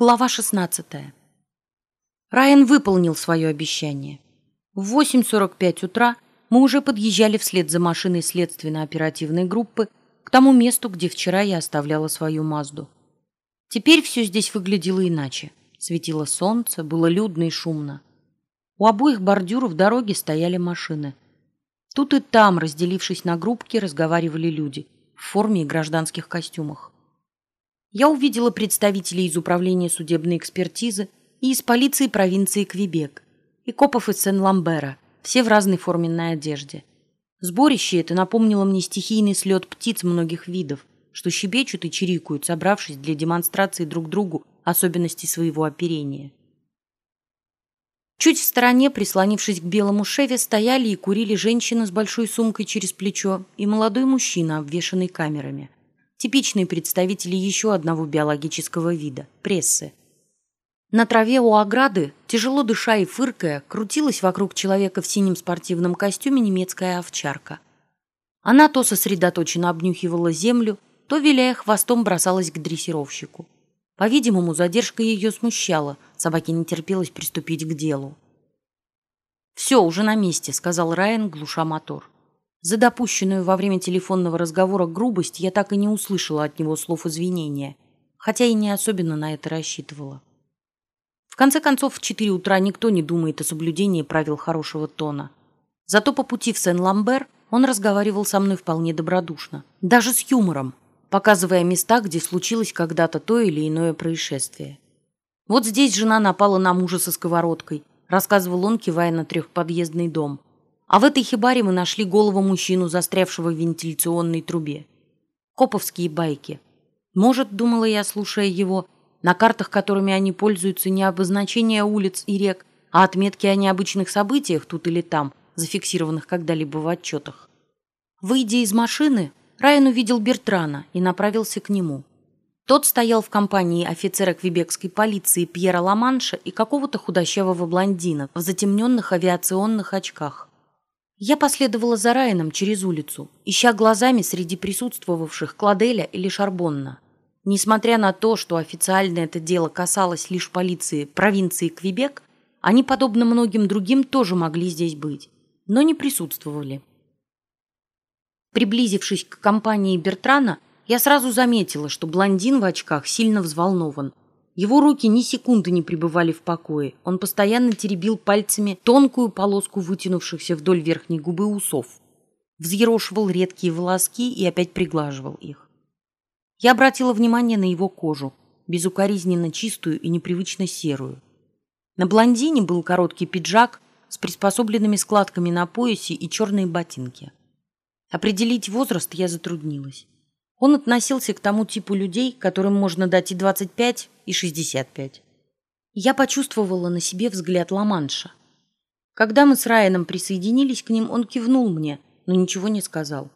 Глава 16. Райан выполнил свое обещание. В 8.45 утра мы уже подъезжали вслед за машиной следственно-оперативной группы к тому месту, где вчера я оставляла свою Мазду. Теперь все здесь выглядело иначе. Светило солнце, было людно и шумно. У обоих бордюров дороги стояли машины. Тут и там, разделившись на группки, разговаривали люди в форме и гражданских костюмах. Я увидела представителей из управления судебной экспертизы и из полиции провинции Квебек, и копов из Сен-Ламбера, все в разной форменной одежде. Сборище это напомнило мне стихийный слет птиц многих видов, что щебечут и чирикают, собравшись для демонстрации друг другу особенностей своего оперения. Чуть в стороне, прислонившись к белому шеве, стояли и курили женщина с большой сумкой через плечо и молодой мужчина, обвешанный камерами – типичные представители еще одного биологического вида – прессы. На траве у ограды, тяжело дыша и фыркая, крутилась вокруг человека в синем спортивном костюме немецкая овчарка. Она то сосредоточенно обнюхивала землю, то, виляя хвостом, бросалась к дрессировщику. По-видимому, задержка ее смущала, собаке не терпелось приступить к делу. «Все, уже на месте», — сказал Райан, глуша мотор. За допущенную во время телефонного разговора грубость я так и не услышала от него слов извинения, хотя и не особенно на это рассчитывала. В конце концов, в четыре утра никто не думает о соблюдении правил хорошего тона. Зато по пути в Сен-Ламбер он разговаривал со мной вполне добродушно, даже с юмором, показывая места, где случилось когда-то то или иное происшествие. Вот здесь жена напала на мужа со сковородкой, рассказывал он, кивая на трехподъездный дом – а в этой хибаре мы нашли голову мужчину, застрявшего в вентиляционной трубе. Коповские байки. Может, думала я, слушая его, на картах, которыми они пользуются, не обозначения улиц и рек, а отметки о необычных событиях тут или там, зафиксированных когда-либо в отчетах. Выйдя из машины, Райан увидел Бертрана и направился к нему. Тот стоял в компании офицера квебекской полиции Пьера Ламанша и какого-то худощавого блондина в затемненных авиационных очках. Я последовала за Райаном через улицу, ища глазами среди присутствовавших Кладеля или Шарбонна. Несмотря на то, что официально это дело касалось лишь полиции провинции Квебек, они, подобно многим другим, тоже могли здесь быть, но не присутствовали. Приблизившись к компании Бертрана, я сразу заметила, что блондин в очках сильно взволнован, его руки ни секунды не пребывали в покое. Он постоянно теребил пальцами тонкую полоску вытянувшихся вдоль верхней губы усов. Взъерошивал редкие волоски и опять приглаживал их. Я обратила внимание на его кожу, безукоризненно чистую и непривычно серую. На блондине был короткий пиджак с приспособленными складками на поясе и черные ботинки. Определить возраст я затруднилась. Он относился к тому типу людей, которым можно дать и 25, и 65. Я почувствовала на себе взгляд Ламанша. Когда мы с Райаном присоединились к ним, он кивнул мне, но ничего не сказал.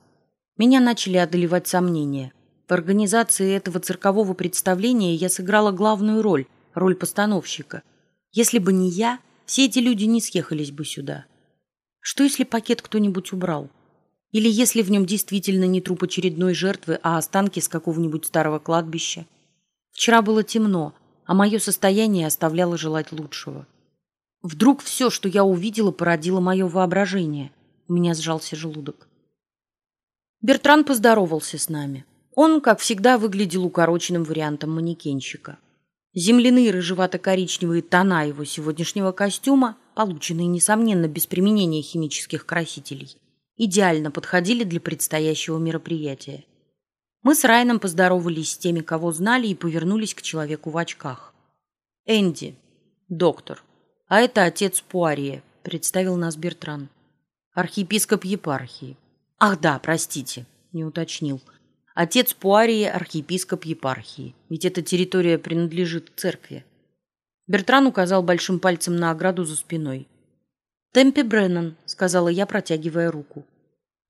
Меня начали одолевать сомнения. В организации этого циркового представления я сыграла главную роль, роль постановщика. Если бы не я, все эти люди не съехались бы сюда. Что если пакет кто-нибудь убрал? Или если в нем действительно не труп очередной жертвы, а останки с какого-нибудь старого кладбища. Вчера было темно, а мое состояние оставляло желать лучшего. Вдруг все, что я увидела, породило мое воображение. У меня сжался желудок. Бертран поздоровался с нами. Он, как всегда, выглядел укороченным вариантом манекенщика. Земляные рыжевато-коричневые тона его сегодняшнего костюма, полученные, несомненно, без применения химических красителей, идеально подходили для предстоящего мероприятия. Мы с Райаном поздоровались с теми, кого знали, и повернулись к человеку в очках. «Энди, доктор, а это отец Пуарье», — представил нас Бертран. «Архиепископ епархии». «Ах да, простите», — не уточнил. «Отец Пуарье — архиепископ епархии, ведь эта территория принадлежит церкви». Бертран указал большим пальцем на ограду за спиной. «Темпе Бреннан», — сказала я, протягивая руку.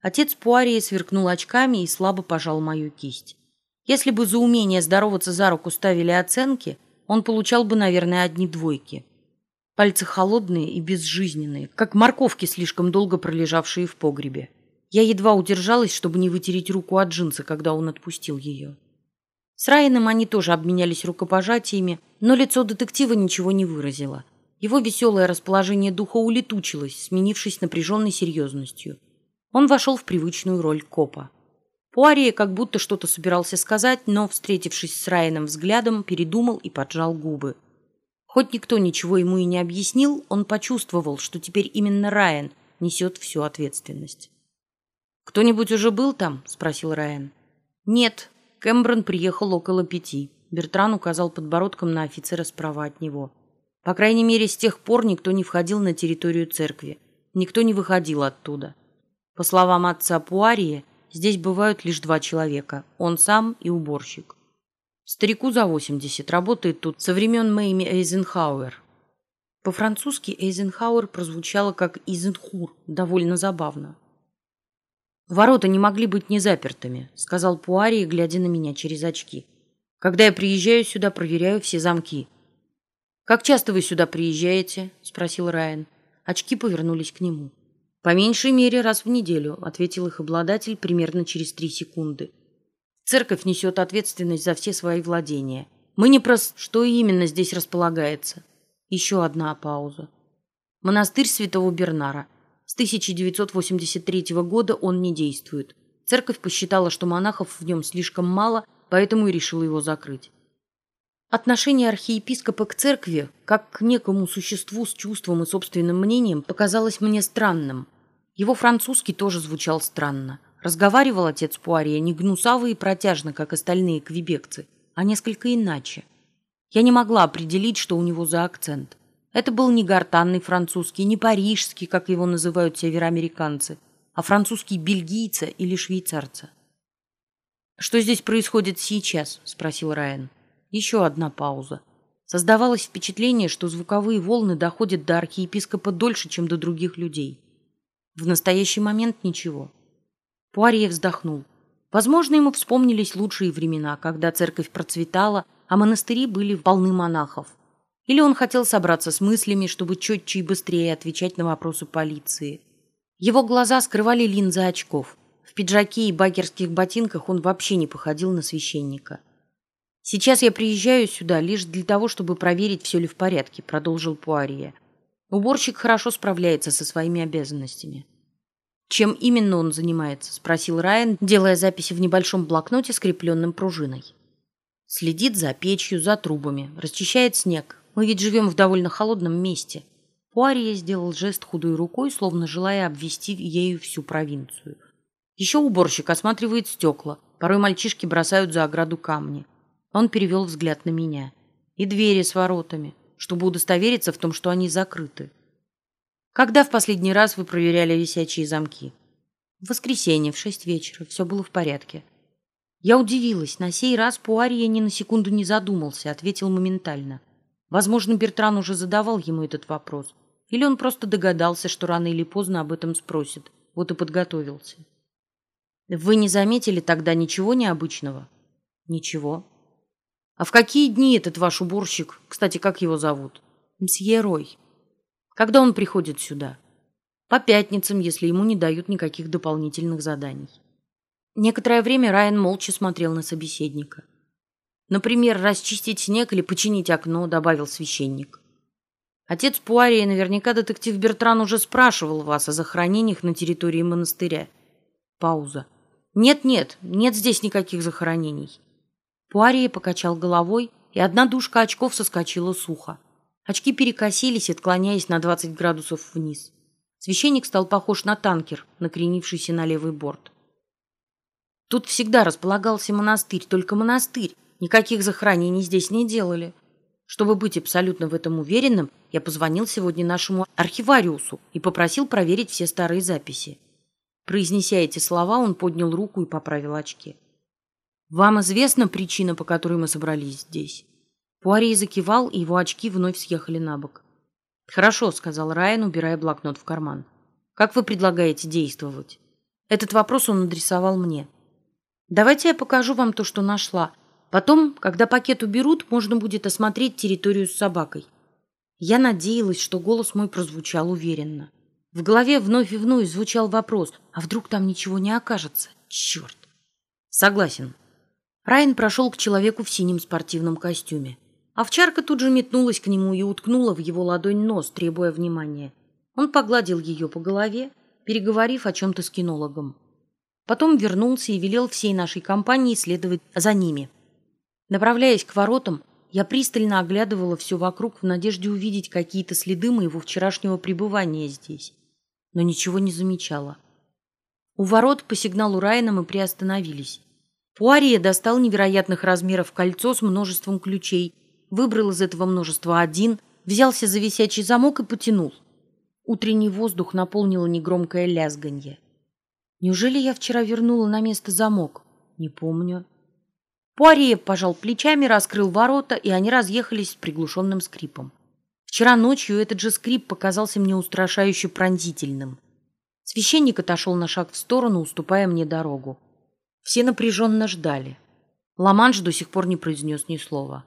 Отец Пуарии сверкнул очками и слабо пожал мою кисть. Если бы за умение здороваться за руку ставили оценки, он получал бы, наверное, одни двойки. Пальцы холодные и безжизненные, как морковки, слишком долго пролежавшие в погребе. Я едва удержалась, чтобы не вытереть руку от джинса, когда он отпустил ее. С Райаном они тоже обменялись рукопожатиями, но лицо детектива ничего не выразило. Его веселое расположение духа улетучилось, сменившись напряженной серьезностью. Он вошел в привычную роль копа. Пуария как будто что-то собирался сказать, но, встретившись с Райаном взглядом, передумал и поджал губы. Хоть никто ничего ему и не объяснил, он почувствовал, что теперь именно Райан несет всю ответственность. «Кто-нибудь уже был там?» – спросил Райан. «Нет, Кэмброн приехал около пяти». Бертран указал подбородком на офицера справа от него. По крайней мере, с тех пор никто не входил на территорию церкви. Никто не выходил оттуда. По словам отца Пуарии, здесь бывают лишь два человека – он сам и уборщик. Старику за 80, работает тут со времен Мэйми Эйзенхауэр. По-французски Эйзенхауэр прозвучало как Изенхур, довольно забавно. «Ворота не могли быть не запертыми», — сказал Пуари, глядя на меня через очки. «Когда я приезжаю сюда, проверяю все замки». «Как часто вы сюда приезжаете?» — спросил Райан. Очки повернулись к нему. «По меньшей мере раз в неделю», — ответил их обладатель примерно через три секунды. Церковь несет ответственность за все свои владения. Мы не прос... Что именно здесь располагается? Еще одна пауза. Монастырь святого Бернара. С 1983 года он не действует. Церковь посчитала, что монахов в нем слишком мало, поэтому и решила его закрыть. Отношение архиепископа к церкви, как к некому существу с чувством и собственным мнением, показалось мне странным. Его французский тоже звучал странно. Разговаривал отец Пуария не гнусаво и протяжно, как остальные квебекцы, а несколько иначе. Я не могла определить, что у него за акцент. Это был не гортанный французский, не парижский, как его называют североамериканцы, а французский бельгийца или швейцарца. «Что здесь происходит сейчас?» – спросил Райан. Еще одна пауза. Создавалось впечатление, что звуковые волны доходят до архиепископа дольше, чем до других людей. В настоящий момент ничего. Пуарье вздохнул. Возможно, ему вспомнились лучшие времена, когда церковь процветала, а монастыри были полны монахов. Или он хотел собраться с мыслями, чтобы четче и быстрее отвечать на вопросы полиции. Его глаза скрывали линзы очков. В пиджаке и багерских ботинках он вообще не походил на священника. «Сейчас я приезжаю сюда лишь для того, чтобы проверить, все ли в порядке», — продолжил Пуарье. «Уборщик хорошо справляется со своими обязанностями. «Чем именно он занимается?» – спросил Райан, делая записи в небольшом блокноте, скрепленном пружиной. «Следит за печью, за трубами, расчищает снег. Мы ведь живем в довольно холодном месте». Пуария сделал жест худой рукой, словно желая обвести ею всю провинцию. Еще уборщик осматривает стекла. Порой мальчишки бросают за ограду камни. Он перевел взгляд на меня. И двери с воротами, чтобы удостовериться в том, что они закрыты. Когда в последний раз вы проверяли висячие замки? В воскресенье в шесть вечера. Все было в порядке. Я удивилась. На сей раз Пуария ни на секунду не задумался, ответил моментально. Возможно, Бертран уже задавал ему этот вопрос. Или он просто догадался, что рано или поздно об этом спросит. Вот и подготовился. Вы не заметили тогда ничего необычного? Ничего. А в какие дни этот ваш уборщик, кстати, как его зовут? Мсье Рой. Когда он приходит сюда? По пятницам, если ему не дают никаких дополнительных заданий. Некоторое время Райан молча смотрел на собеседника. Например, расчистить снег или починить окно, добавил священник. Отец Пуария, наверняка детектив Бертран уже спрашивал вас о захоронениях на территории монастыря. Пауза. Нет-нет, нет здесь никаких захоронений. Пуария покачал головой, и одна дужка очков соскочила сухо. Очки перекосились, отклоняясь на 20 градусов вниз. Священник стал похож на танкер, накренившийся на левый борт. Тут всегда располагался монастырь, только монастырь. Никаких захоронений здесь не делали. Чтобы быть абсолютно в этом уверенным, я позвонил сегодня нашему архивариусу и попросил проверить все старые записи. Произнеся эти слова, он поднял руку и поправил очки. «Вам известна причина, по которой мы собрались здесь?» Пуарей закивал, и его очки вновь съехали на бок. «Хорошо», — сказал Райан, убирая блокнот в карман. «Как вы предлагаете действовать?» Этот вопрос он адресовал мне. «Давайте я покажу вам то, что нашла. Потом, когда пакет уберут, можно будет осмотреть территорию с собакой». Я надеялась, что голос мой прозвучал уверенно. В голове вновь и вновь звучал вопрос, а вдруг там ничего не окажется? Черт! Согласен. Райан прошел к человеку в синем спортивном костюме. Овчарка тут же метнулась к нему и уткнула в его ладонь нос, требуя внимания. Он погладил ее по голове, переговорив о чем-то с кинологом. Потом вернулся и велел всей нашей компании следовать за ними. Направляясь к воротам, я пристально оглядывала все вокруг в надежде увидеть какие-то следы моего вчерашнего пребывания здесь, но ничего не замечала. У ворот по сигналу Райана мы приостановились. Пуария достал невероятных размеров кольцо с множеством ключей выбрал из этого множества один, взялся за висячий замок и потянул. Утренний воздух наполнило негромкое лязганье. Неужели я вчера вернула на место замок? Не помню. Пуарье пожал плечами, раскрыл ворота, и они разъехались с приглушенным скрипом. Вчера ночью этот же скрип показался мне устрашающе пронзительным. Священник отошел на шаг в сторону, уступая мне дорогу. Все напряженно ждали. Ламанш до сих пор не произнес ни слова.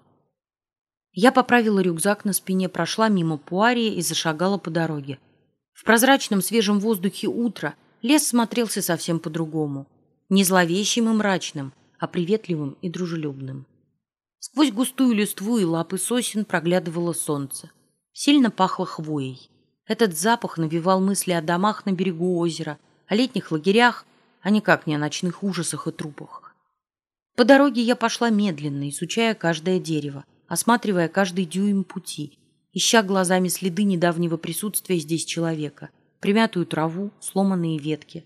Я поправила рюкзак на спине, прошла мимо Пуарии и зашагала по дороге. В прозрачном свежем воздухе утра лес смотрелся совсем по-другому. Не зловещим и мрачным, а приветливым и дружелюбным. Сквозь густую листву и лапы сосен проглядывало солнце. Сильно пахло хвоей. Этот запах навевал мысли о домах на берегу озера, о летних лагерях, а никак не о ночных ужасах и трупах. По дороге я пошла медленно, изучая каждое дерево осматривая каждый дюйм пути, ища глазами следы недавнего присутствия здесь человека, примятую траву, сломанные ветки.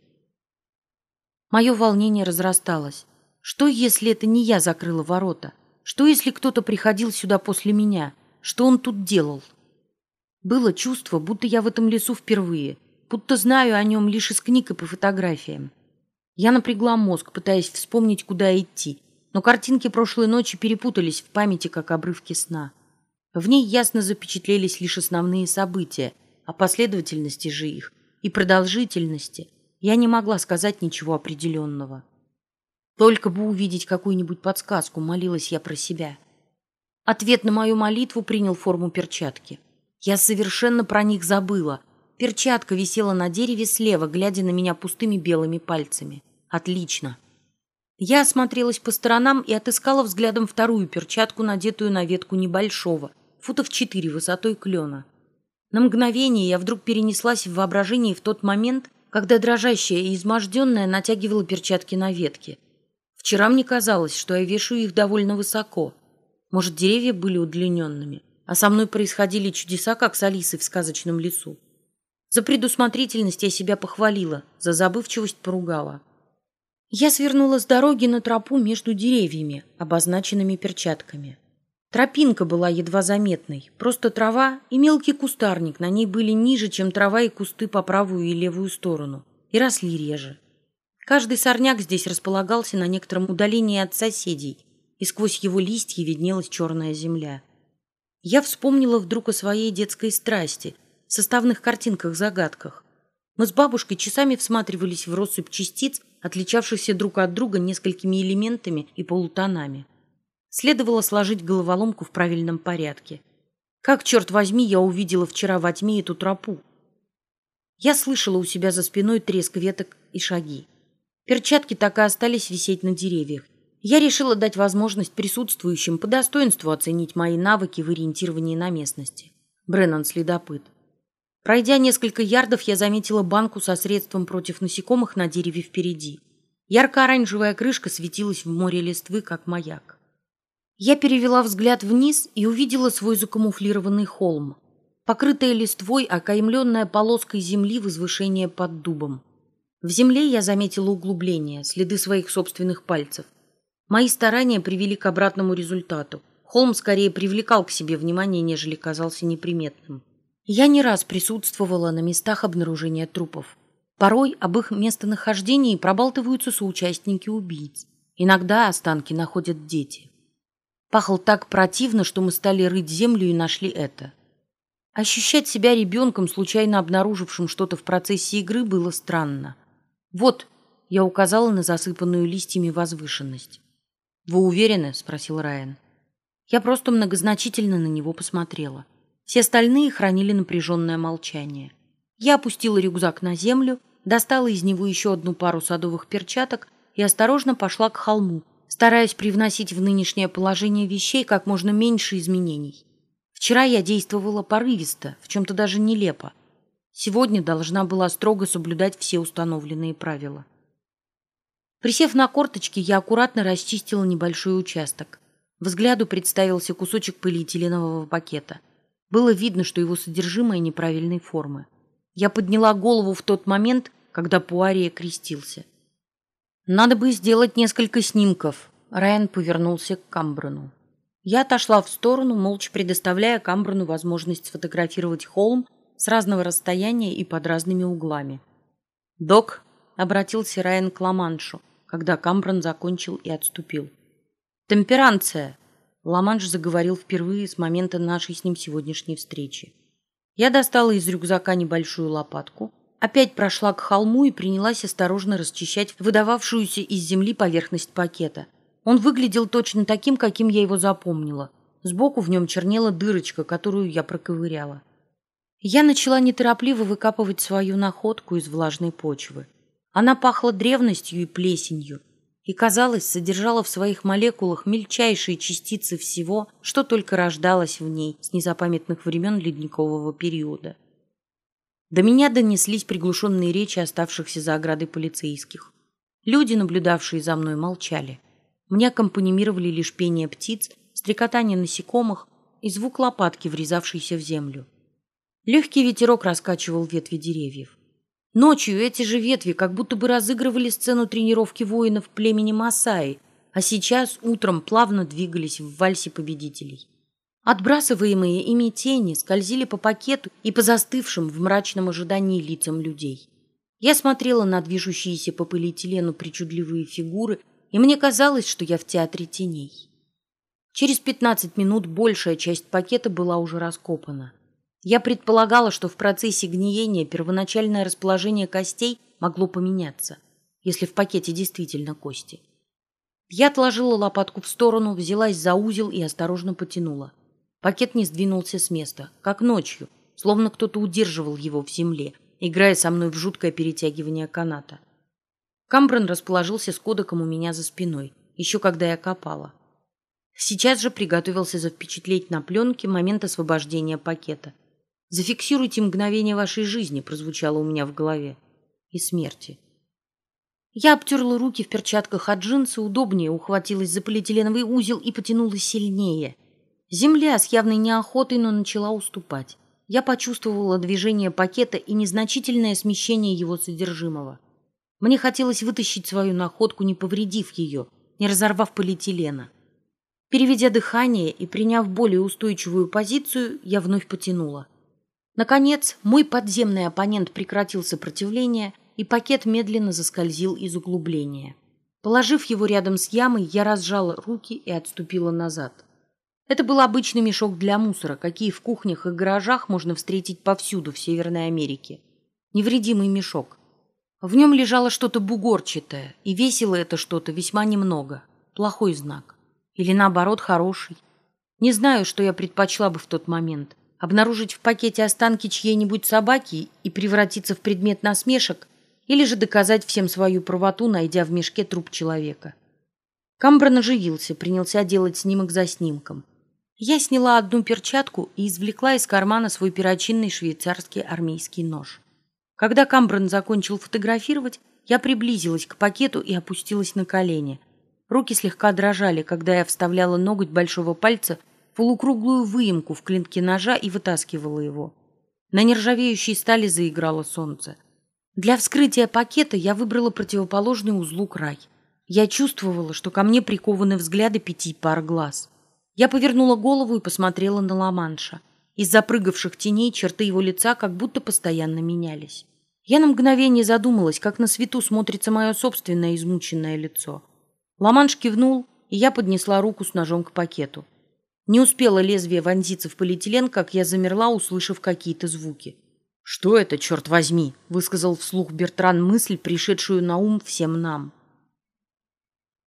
Мое волнение разрасталось. Что, если это не я закрыла ворота? Что, если кто-то приходил сюда после меня? Что он тут делал? Было чувство, будто я в этом лесу впервые, будто знаю о нем лишь из книг и по фотографиям. Я напрягла мозг, пытаясь вспомнить, куда идти, но картинки прошлой ночи перепутались в памяти, как обрывки сна. В ней ясно запечатлелись лишь основные события, о последовательности же их и продолжительности я не могла сказать ничего определенного. Только бы увидеть какую-нибудь подсказку, молилась я про себя. Ответ на мою молитву принял форму перчатки. Я совершенно про них забыла. Перчатка висела на дереве слева, глядя на меня пустыми белыми пальцами. Отлично. Я осмотрелась по сторонам и отыскала взглядом вторую перчатку, надетую на ветку небольшого, футов четыре высотой клена. На мгновение я вдруг перенеслась в воображении в тот момент, когда дрожащая и изможденная натягивала перчатки на ветке. Вчера мне казалось, что я вешаю их довольно высоко. Может, деревья были удлиненными, а со мной происходили чудеса, как с Алисой в сказочном лесу. За предусмотрительность я себя похвалила, за забывчивость поругала. Я свернула с дороги на тропу между деревьями, обозначенными перчатками. Тропинка была едва заметной, просто трава и мелкий кустарник на ней были ниже, чем трава и кусты по правую и левую сторону, и росли реже. Каждый сорняк здесь располагался на некотором удалении от соседей, и сквозь его листья виднелась черная земля. Я вспомнила вдруг о своей детской страсти, составных картинках-загадках. Мы с бабушкой часами всматривались в россыпь частиц, отличавшихся друг от друга несколькими элементами и полутонами. Следовало сложить головоломку в правильном порядке. Как, черт возьми, я увидела вчера во тьме эту тропу? Я слышала у себя за спиной треск веток и шаги. Перчатки так и остались висеть на деревьях. Я решила дать возможность присутствующим по достоинству оценить мои навыки в ориентировании на местности. Бреннан следопыт. Пройдя несколько ярдов, я заметила банку со средством против насекомых на дереве впереди. Ярко-оранжевая крышка светилась в море листвы, как маяк. Я перевела взгляд вниз и увидела свой закамуфлированный холм, покрытая листвой, окаймленная полоской земли возвышение под дубом. В земле я заметила углубление, следы своих собственных пальцев. Мои старания привели к обратному результату. Холм скорее привлекал к себе внимание, нежели казался неприметным. Я не раз присутствовала на местах обнаружения трупов. Порой об их местонахождении пробалтываются соучастники убийц. Иногда останки находят дети. Пахло так противно, что мы стали рыть землю и нашли это. Ощущать себя ребенком, случайно обнаружившим что-то в процессе игры, было странно. Вот, я указала на засыпанную листьями возвышенность. «Вы уверены?» – спросил Райан. Я просто многозначительно на него посмотрела. Все остальные хранили напряженное молчание. Я опустила рюкзак на землю, достала из него еще одну пару садовых перчаток и осторожно пошла к холму, стараясь привносить в нынешнее положение вещей как можно меньше изменений. Вчера я действовала порывисто, в чем-то даже нелепо. Сегодня должна была строго соблюдать все установленные правила. Присев на корточки, я аккуратно расчистила небольшой участок. Взгляду представился кусочек полиэтиленового пакета. Было видно, что его содержимое неправильной формы. Я подняла голову в тот момент, когда Пуария крестился. «Надо бы сделать несколько снимков», — Райан повернулся к Камброну. Я отошла в сторону, молча предоставляя Камброну возможность сфотографировать холм с разного расстояния и под разными углами. «Док», — обратился Райан к Ламаншу, когда Камброн закончил и отступил. «Темперанция!» Ламанш заговорил впервые с момента нашей с ним сегодняшней встречи. Я достала из рюкзака небольшую лопатку, опять прошла к холму и принялась осторожно расчищать выдававшуюся из земли поверхность пакета. Он выглядел точно таким, каким я его запомнила. Сбоку в нем чернела дырочка, которую я проковыряла. Я начала неторопливо выкапывать свою находку из влажной почвы. Она пахла древностью и плесенью, и, казалось, содержала в своих молекулах мельчайшие частицы всего, что только рождалось в ней с незапамятных времен ледникового периода. До меня донеслись приглушенные речи оставшихся за оградой полицейских. Люди, наблюдавшие за мной, молчали. Мне аккомпанимировали лишь пение птиц, стрекотание насекомых и звук лопатки, врезавшейся в землю. Легкий ветерок раскачивал ветви деревьев. Ночью эти же ветви как будто бы разыгрывали сцену тренировки воинов племени Масаи, а сейчас утром плавно двигались в вальсе победителей. Отбрасываемые ими тени скользили по пакету и по застывшим в мрачном ожидании лицам людей. Я смотрела на движущиеся по полиэтилену причудливые фигуры, и мне казалось, что я в театре теней. Через пятнадцать минут большая часть пакета была уже раскопана. Я предполагала, что в процессе гниения первоначальное расположение костей могло поменяться, если в пакете действительно кости. Я отложила лопатку в сторону, взялась за узел и осторожно потянула. Пакет не сдвинулся с места, как ночью, словно кто-то удерживал его в земле, играя со мной в жуткое перетягивание каната. Камброн расположился с кодеком у меня за спиной, еще когда я копала. Сейчас же приготовился запечатлеть на пленке момент освобождения пакета. Зафиксируйте мгновение вашей жизни, прозвучало у меня в голове. И смерти. Я обтерла руки в перчатках от джинсы, удобнее ухватилась за полиэтиленовый узел и потянула сильнее. Земля с явной неохотой, но начала уступать. Я почувствовала движение пакета и незначительное смещение его содержимого. Мне хотелось вытащить свою находку, не повредив ее, не разорвав полиэтилена. Переведя дыхание и приняв более устойчивую позицию, я вновь потянула. Наконец, мой подземный оппонент прекратил сопротивление, и пакет медленно заскользил из углубления. Положив его рядом с ямой, я разжала руки и отступила назад. Это был обычный мешок для мусора, какие в кухнях и гаражах можно встретить повсюду в Северной Америке. Невредимый мешок. В нем лежало что-то бугорчатое, и весило это что-то весьма немного. Плохой знак. Или наоборот, хороший. Не знаю, что я предпочла бы в тот момент обнаружить в пакете останки чьей-нибудь собаки и превратиться в предмет насмешек, или же доказать всем свою правоту, найдя в мешке труп человека. Камброн оживился, принялся делать снимок за снимком. Я сняла одну перчатку и извлекла из кармана свой перочинный швейцарский армейский нож. Когда Камброн закончил фотографировать, я приблизилась к пакету и опустилась на колени. Руки слегка дрожали, когда я вставляла ноготь большого пальца полукруглую выемку в клинке ножа и вытаскивала его. На нержавеющей стали заиграло солнце. Для вскрытия пакета я выбрала противоположный узлу край. Я чувствовала, что ко мне прикованы взгляды пяти пар глаз. Я повернула голову и посмотрела на Ламанша. Из запрыгавших теней черты его лица как будто постоянно менялись. Я на мгновение задумалась, как на свету смотрится мое собственное измученное лицо. Ламанш кивнул, и я поднесла руку с ножом к пакету. Не успело лезвие вонзиться в полиэтилен, как я замерла, услышав какие-то звуки. «Что это, черт возьми?» – высказал вслух Бертран мысль, пришедшую на ум всем нам.